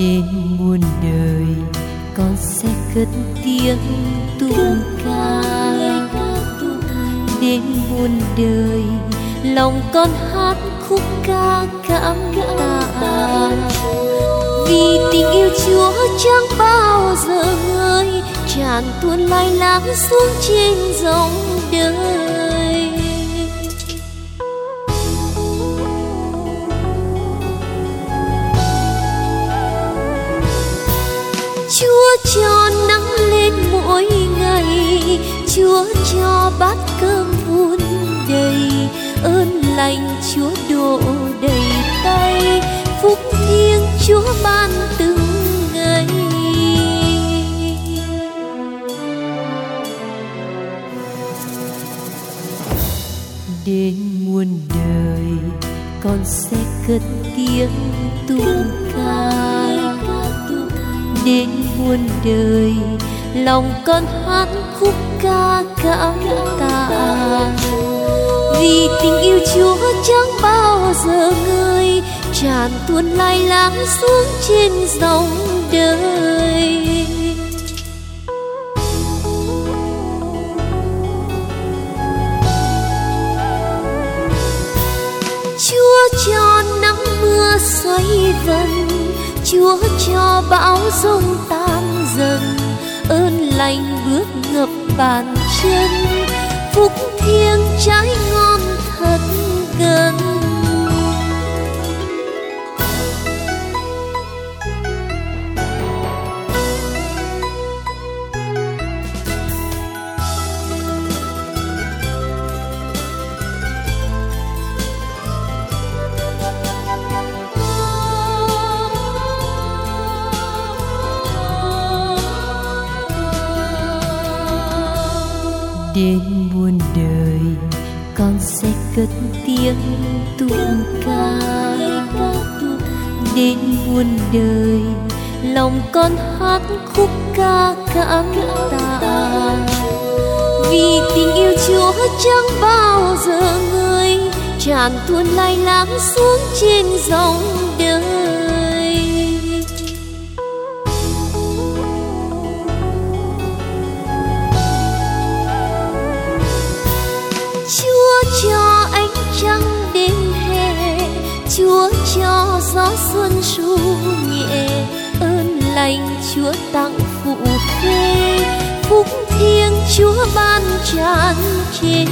trên muôn đời con sẽ cất tiếng tuôn ca. đến muôn đời lòng con hát khúc ca cảm tạ. Vì tình yêu chúa chẳng bao giờ ngơi tràn tuôn lai láng xuống trên dòng đời. Cho bát cơm vun đầy. Ơn lành chúa đổ đầy tay, phúc thiêng chúa ban từng ngày. Đến muôn đời, con sẽ cất tiếng tung ca đến muôn đời. Lòng con hát khúc ca cảm tạ. Vì tình yêu chúa chẳng bao giờ ngơi tràn tuôn lai láng xuống trên dòng đời. Chúa cho nắng mưa xoay vần chúa cho bão rông tan dần ơn lành bước ngập bàn chân. Đến muôn đời, con sẽ cất tiếng tụng ca. Đến muôn đời, lòng con hát khúc ca cảm tạ vì tình yêu chúa chẳng bao giờ ngơi tràn tuôn lai láng xuống trên dòng đời. Lành Chúa tặng phụ phê phúc thiêng Chúa ban tràn trề